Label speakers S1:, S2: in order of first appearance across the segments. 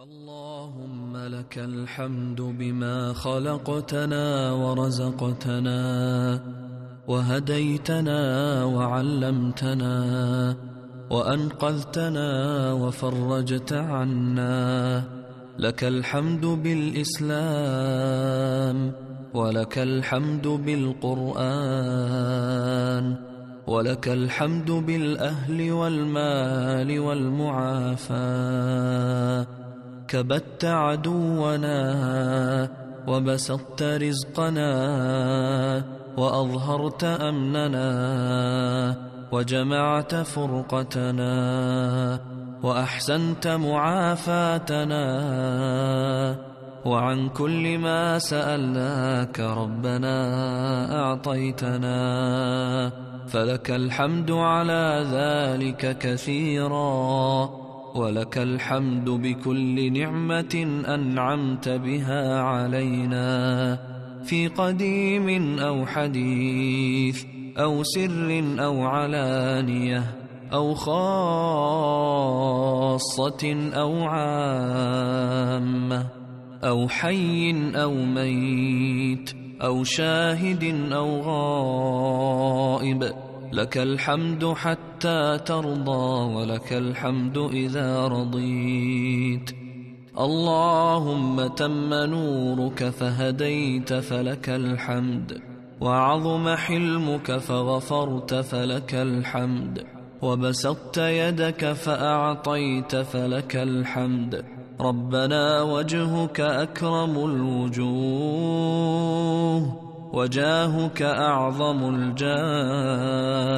S1: اللهم لك الحمد بما خلقتنا ورزقتنا وهديتنا وعلمتنا وأنقذتنا وفرجت عنا لك الحمد بالإسلام ولك الحمد بالقرآن ولك الحمد بالأهل والمال والمعافاه كبت عدونا وبسطت رزقنا وأظهرت أمننا وجمعت فرقتنا وأحسنت معافاتنا وعن كل ما سألناك ربنا أعطيتنا فلك الحمد على ذلك كثيرا ولك الحمد بكل نعمة أنعمت بها علينا في قديم أو حديث أو سر أو علانية أو خاصة أو عامة أو حي أو ميت أو شاهد أو غائب لك الحمد حتى ترضى ولك الحمد إذا رضيت. اللهم تم نورك فهديت فلك الحمد وعظم حلمك فغفرت فلك الحمد وبسطت يدك فأعطيت فلك الحمد. ربنا وجهك أكرم الوجوه. وجاهك أعظم الجاه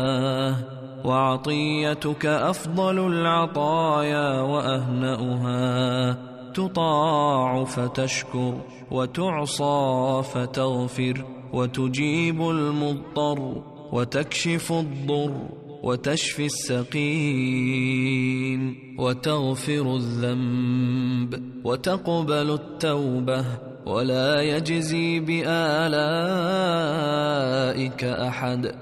S1: وعطيتك أفضل العطايا وأهنأها. تطاع فتشكر وتعصى فتغفر وتجيب المضطر وتكشف الضر وتشفي السقيم وتغفر الذنب وتقبل التوبة. ولا يجزي بآلائك أحد.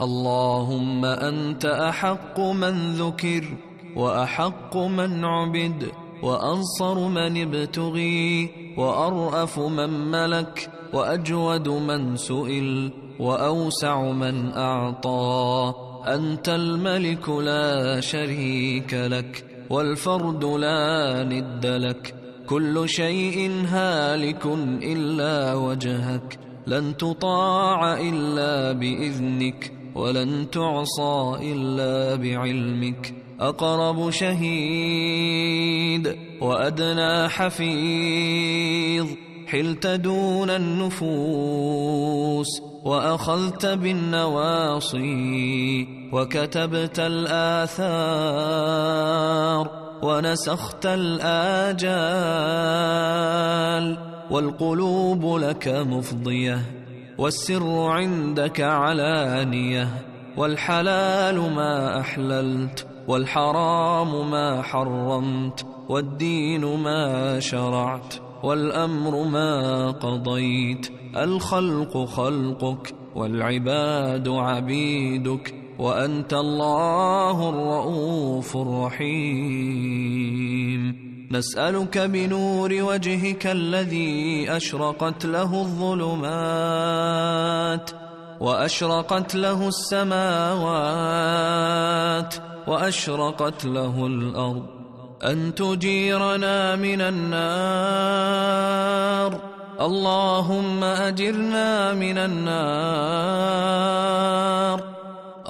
S1: اللهم أنت أحق من ذكر وأحق من عبد وأنصر من ابتغي وأرأف من ملك وأجود من سئل وأوسع من أعطى. أنت الملك لا شريك لك والفرد لا ند لك. كل شيء هالك إلا وجهك لن تطاع إلا بإذنك ولن تعصى إلا بعلمك. أقرب شهيد وأدنى حفيظ حلت دون النفوس وأخذت بالنواصي وكتبت الآثار. ونسخت الآجال والقلوب لك مفضية والسر عندك علانية والحلال ما أحللت والحرام ما حرمت والدين ما شرعت والأمر ما قضيت الخلق خلقك والعباد عبيدك وأنت الله الرؤوف الرحيم. نسألك بنور وجهك الذي أشرقت له الظلمات وأشرقت له السماوات وأشرقت له الأرض. أن تجيرنا من النار. اللهم أجرنا من النار.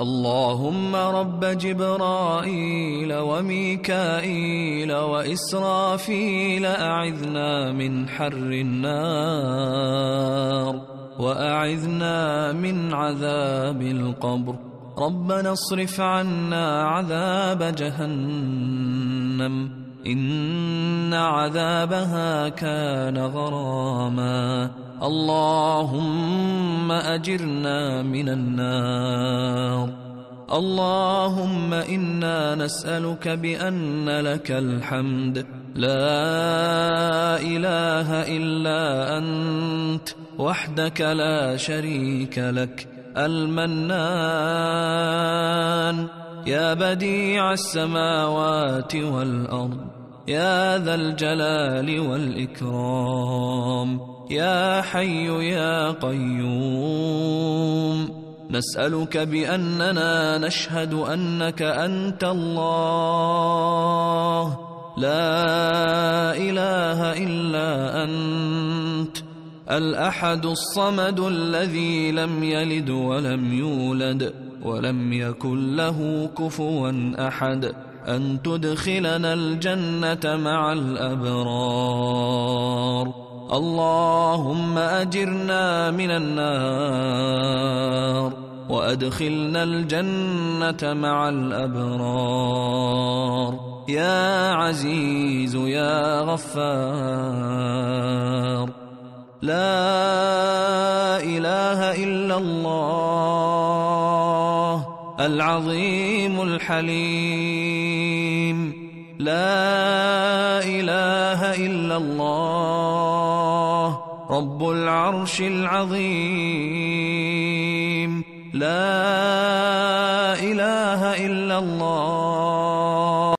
S1: اللهم رب جبرائيل وميكائيل وإسرافيل أعذنا من حر النار وأعذنا من عذاب القبر ربنا اصرف عنا عذاب جهنم إن عذابها كان غراما اللهم أجرنا من النار. اللهم إنا نسألك بأن لك الحمد. لا إله إلا أنت وحدك لا شريك لك. المنان يا بديع السماوات والأرض. يا ذا الجلال والإكرام يا حي يا قيوم. نسألك بأننا نشهد أنك أنت الله. لا إله إلا أنت الأحد الصمد الذي لم يلد ولم يولد ولم يكن له كفوا أحد. أن تدخلنا الجنة مع الأبرار. اللهم أجرنا من النار وأدخلنا الجنة مع الأبرار. يا عزيز يا غفار لا إله إلا الله العظيم الحليم. لا إله إلا الله رب العرش العظيم. لا إله إلا الله.